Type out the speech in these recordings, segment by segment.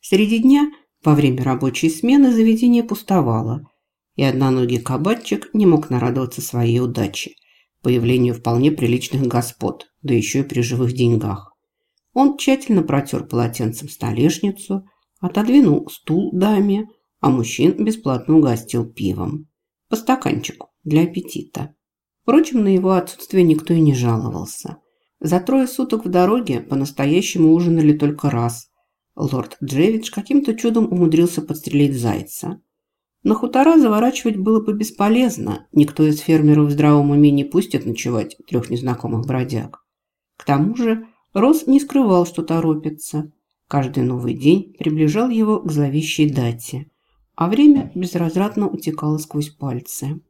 Среди дня, во время рабочей смены, заведение пустовало, и одноногий кабачик не мог нарадоваться своей удаче, появлению вполне приличных господ, да еще и при живых деньгах. Он тщательно протер полотенцем столешницу, отодвинул стул даме, а мужчин бесплатно угостил пивом. По стаканчику, для аппетита. Впрочем, на его отсутствие никто и не жаловался. За трое суток в дороге по-настоящему ужинали только раз. Лорд Джевидж каким-то чудом умудрился подстрелить зайца. На хутора заворачивать было бы бесполезно. Никто из фермеров в здравом уме не пустит ночевать трех незнакомых бродяг. К тому же Рос не скрывал, что торопится. Каждый новый день приближал его к зловещей дате, а время безразрадно утекало сквозь пальцы.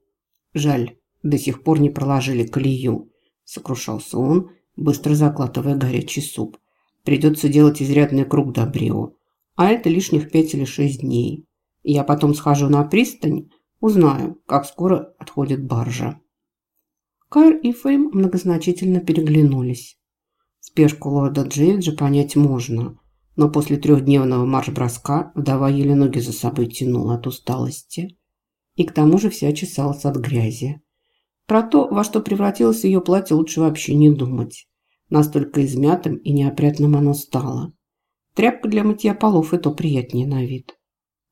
Жаль, до сих пор не проложили колею, сокрушался он, быстро закладывая горячий суп. Придется делать изрядный круг до Брио, а это лишних пять или шесть дней. Я потом схожу на пристань, узнаю, как скоро отходит баржа. Кайр и Фейм многозначительно переглянулись. Спешку лорда Джейджа понять можно, но после трехдневного марш-броска вдова еле ноги за собой тянула от усталости. И к тому же вся чесалась от грязи. Про то, во что превратилось ее платье, лучше вообще не думать. Настолько измятым и неопрятным оно стало. Тряпка для мытья полов и то приятнее на вид.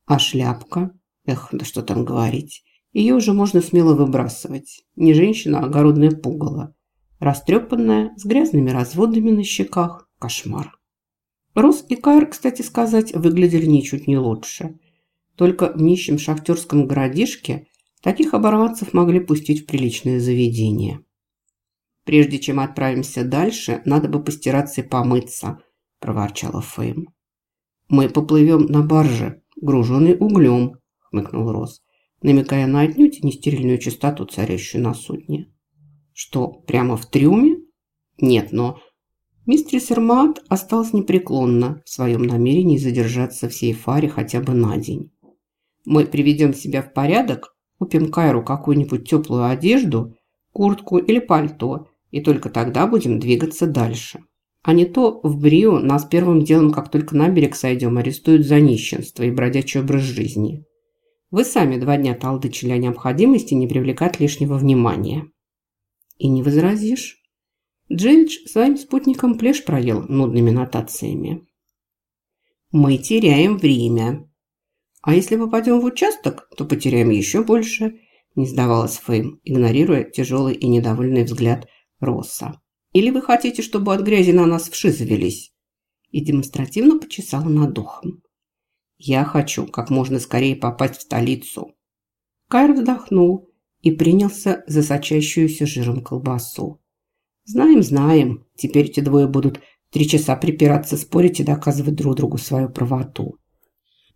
А шляпка? Эх, да что там говорить. Ее уже можно смело выбрасывать. Не женщина, а огородное пугало. Растрепанная, с грязными разводами на щеках. Кошмар. Рос и Кайр, кстати сказать, выглядели ничуть не лучше. Только в нищем шахтерском городишке таких оборванцев могли пустить в приличное заведение. «Прежде чем отправимся дальше, надо бы постираться и помыться», – проворчала Фейм. «Мы поплывем на барже», груженный углем», – хмыкнул Рос, намекая на отнюдь нестерильную чистоту, царящую на судне. «Что, прямо в трюме?» «Нет, но...» Мистер Сермат осталась непреклонна в своем намерении задержаться в Сейфаре хотя бы на день. «Мы приведем себя в порядок, купим Кайру какую-нибудь теплую одежду, куртку или пальто, и только тогда будем двигаться дальше». А не то в Брио нас первым делом, как только на берег сойдем, арестуют за нищенство и бродячий образ жизни. Вы сами два дня толдычили о необходимости не привлекать лишнего внимания. И не возразишь. Джевич своим спутником плешь проел нудными нотациями. Мы теряем время. А если попадем в участок, то потеряем еще больше, не сдавалась Фейм, игнорируя тяжелый и недовольный взгляд Росса. Или вы хотите, чтобы от грязи на нас вши завелись?» И демонстративно почесала над духом. «Я хочу как можно скорее попасть в столицу». Кайр вздохнул и принялся за сочащуюся жиром колбасу. «Знаем, знаем. Теперь эти двое будут три часа припираться, спорить и доказывать друг другу свою правоту.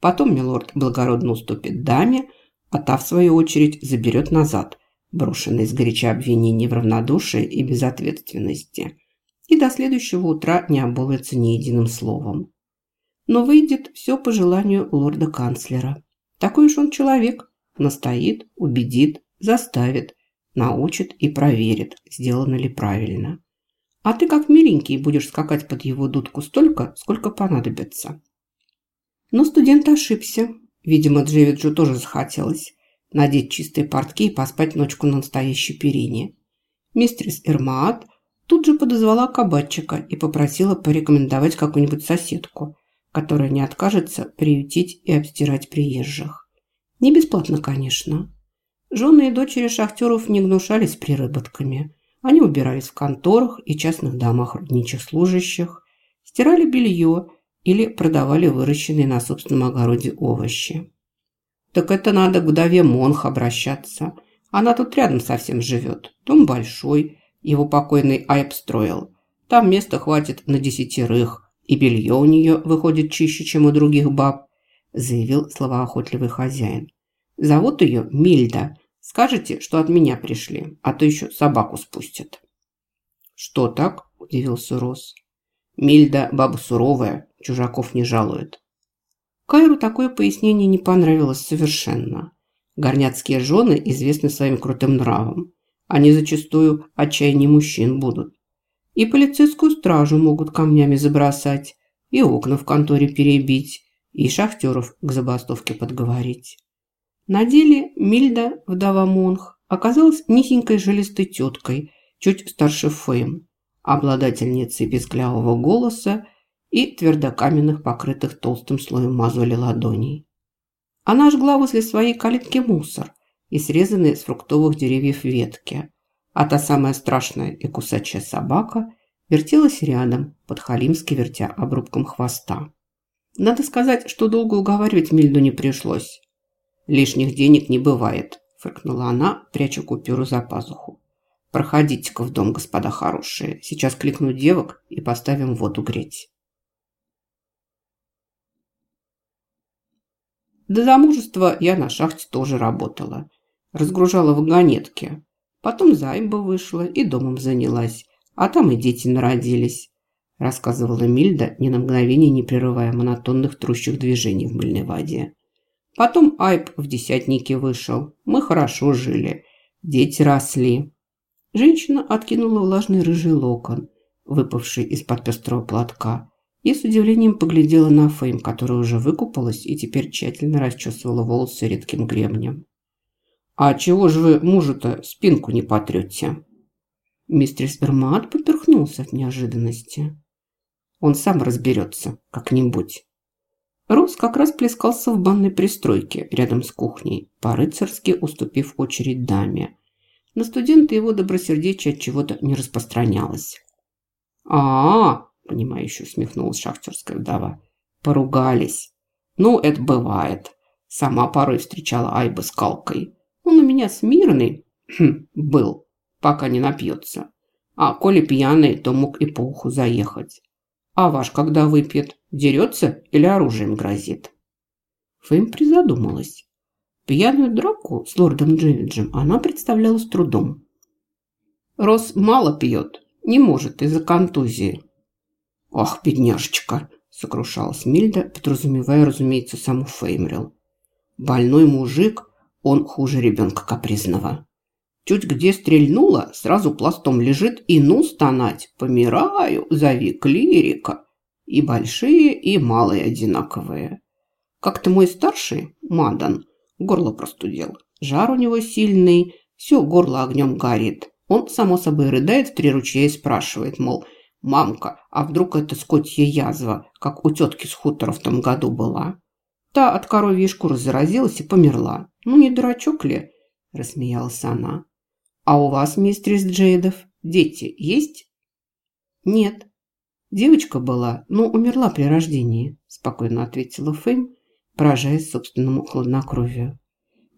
Потом милорд благородно уступит даме, а та, в свою очередь, заберет назад брошенные сгоряча обвинения в равнодушии и безответственности, и до следующего утра не обмолвится ни единым словом. Но выйдет все по желанию лорда-канцлера. Такой уж он человек. Настоит, убедит, заставит, научит и проверит, сделано ли правильно. А ты, как миленький, будешь скакать под его дудку столько, сколько понадобится. Но студент ошибся. Видимо, Джевиджу тоже захотелось надеть чистые портки и поспать ночку на настоящей перине. Мистерис Эрмаат тут же подозвала кабачика и попросила порекомендовать какую-нибудь соседку, которая не откажется приютить и обстирать приезжих. Не бесплатно, конечно. Жены и дочери шахтеров не гнушались приработками. Они убирались в конторах и частных домах рудничих служащих, стирали белье или продавали выращенные на собственном огороде овощи. Так это надо к вдове Монх обращаться. Она тут рядом совсем живет. Дом большой, его покойный Айб строил. Там места хватит на десятерых, и белье у нее выходит чище, чем у других баб», заявил словоохотливый хозяин. «Зовут ее Мильда. Скажете, что от меня пришли, а то еще собаку спустят». «Что так?» – удивился Рос. «Мильда баба суровая, чужаков не жалует. Кайру такое пояснение не понравилось совершенно. Горняцкие жены известны своим крутым нравом. Они зачастую отчаяние мужчин будут. И полицейскую стражу могут камнями забросать, и окна в конторе перебить, и шахтеров к забастовке подговорить. На деле Мильда, вдова Монх, оказалась низенькой жилистой теткой, чуть старше Фейм, обладательницей безглявого голоса и твердокаменных, покрытых толстым слоем мозоли ладоней. Она жгла возле своей калитки мусор и срезанные с фруктовых деревьев ветки, а та самая страшная и кусачая собака вертелась рядом, подхалимски вертя обрубком хвоста. Надо сказать, что долго уговаривать Мильду не пришлось. «Лишних денег не бывает», – фыркнула она, пряча купюру за пазуху. «Проходите-ка в дом, господа хорошие. Сейчас кликну девок и поставим воду греть». До замужества я на шахте тоже работала. Разгружала вагонетки. Потом зайба вышла и домом занялась. А там и дети народились. Рассказывала Мильда, ни на мгновение не прерывая монотонных трущих движений в мыльной воде. Потом Айп в десятнике вышел. Мы хорошо жили. Дети росли. Женщина откинула влажный рыжий локон, выпавший из-под пестрого платка, и с удивлением поглядела на Фейм, которая уже выкупалась и теперь тщательно расчесывала волосы редким гребнем. «А чего же вы мужу-то спинку не потрете?» Мистер Спермат поперхнулся от неожиданности. «Он сам разберется как-нибудь». Рос как раз плескался в банной пристройке рядом с кухней, по-рыцарски уступив очередь даме. На студента его добросердечие от чего-то не распространялось. а, -а, -а понимающе усмехнулась шахтерская вдова. Поругались. Ну, это бывает. Сама порой встречала Айба с калкой. Он у меня смирный хм, был, пока не напьется. А коли пьяный, то мог и по уху заехать. А ваш, когда выпьет, дерется или оружием грозит? Фэм призадумалась. Пьяную драку с лордом Джевиджем она представляла с трудом. Рос мало пьет, не может из-за контузии. «Ах, бедняжечка!» – сокрушалась Мильда, подразумевая, разумеется, саму Феймрил. «Больной мужик, он хуже ребенка капризного. Чуть где стрельнула, сразу пластом лежит и ну стонать. Помираю, зови клирика. И большие, и малые одинаковые. Как-то мой старший, Мадан, горло простудил. Жар у него сильный, все горло огнем горит. Он, само собой, рыдает в три ручья и спрашивает, мол, «Мамка, а вдруг это скотья язва, как у тетки с хутора в том году была?» Та от коровьей шкуры заразилась и померла. «Ну, не дурачок ли?» – рассмеялась она. «А у вас, мистерис Джейдов, дети есть?» «Нет. Девочка была, но умерла при рождении», – спокойно ответила Фэм, поражаясь собственному хладнокровию.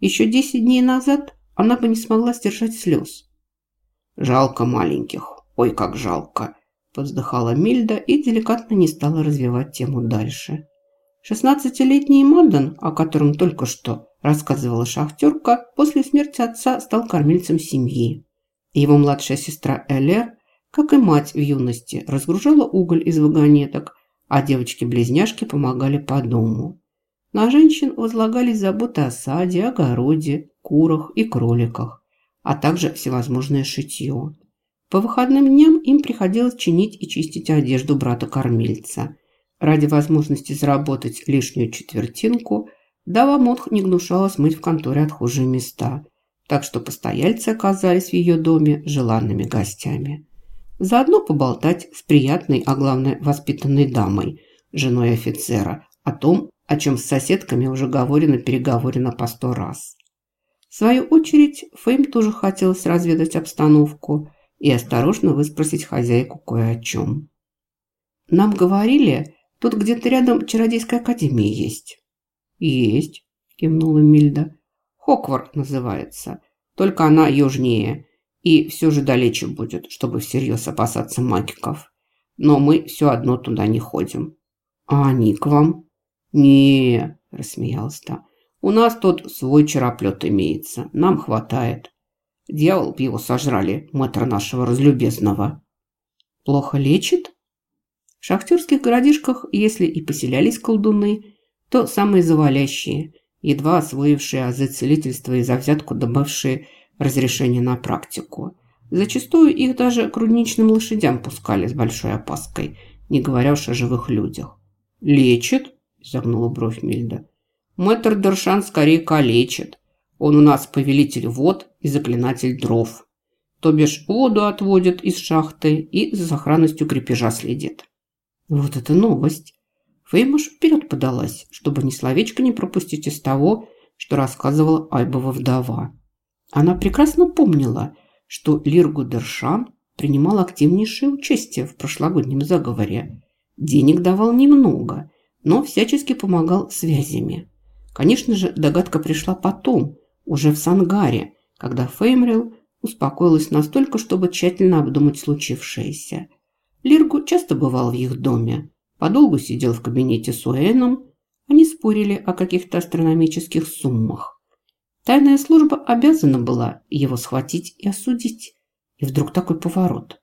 «Еще десять дней назад она бы не смогла сдержать слез». «Жалко маленьких. Ой, как жалко!» Повздыхала Мильда и деликатно не стала развивать тему дальше. Шестнадцатилетний Мадден, о котором только что рассказывала шахтерка, после смерти отца стал кормильцем семьи. Его младшая сестра Элер, как и мать в юности, разгружала уголь из вагонеток, а девочки-близняшки помогали по дому. На женщин возлагались заботы о саде, огороде, курах и кроликах, а также всевозможное шитье. По выходным дням им приходилось чинить и чистить одежду брата-кормильца. Ради возможности заработать лишнюю четвертинку, Дава Модх не гнушалась мыть в конторе отхожие места, так что постояльцы оказались в ее доме желанными гостями. Заодно поболтать с приятной, а главное воспитанной дамой, женой офицера, о том, о чем с соседками уже говорено-переговорено по сто раз. В свою очередь, Фейм тоже хотелось разведать обстановку – и осторожно выспросить хозяйку кое о чем. «Нам говорили, тут где-то рядом чародейская академия есть». «Есть», – кивнула Мильда. «Хоквард называется, только она южнее, и все же далече будет, чтобы всерьез опасаться магиков. Но мы все одно туда не ходим». «А они к вам?» не рассмеялась та. «У нас тут свой чароплет имеется, нам хватает». Дьявол б его сожрали, мэтра нашего разлюбезного. Плохо лечит? В шахтерских городишках, если и поселялись колдуны, то самые завалящие, едва освоившие азы целительства и за взятку добавшие разрешение на практику. Зачастую их даже к рудничным лошадям пускали с большой опаской, не говоря уж о живых людях. «Лечит?» – изогнула бровь Мильда. Мэтр Дершан скорее калечит. Он у нас повелитель вод и заклинатель дров. То бишь воду отводит из шахты и за сохранностью крепежа следит. Вот это новость. Феймаш вперед подалась, чтобы ни словечко не пропустить из того, что рассказывала Айбова вдова. Она прекрасно помнила, что Лиргу Дершан принимал активнейшее участие в прошлогоднем заговоре. Денег давал немного, но всячески помогал связями. Конечно же, догадка пришла потом, уже в Сангаре, когда Феймрил успокоилась настолько, чтобы тщательно обдумать случившееся. Лиргу часто бывал в их доме, подолгу сидел в кабинете с Уэном, они спорили о каких-то астрономических суммах. Тайная служба обязана была его схватить и осудить. И вдруг такой поворот.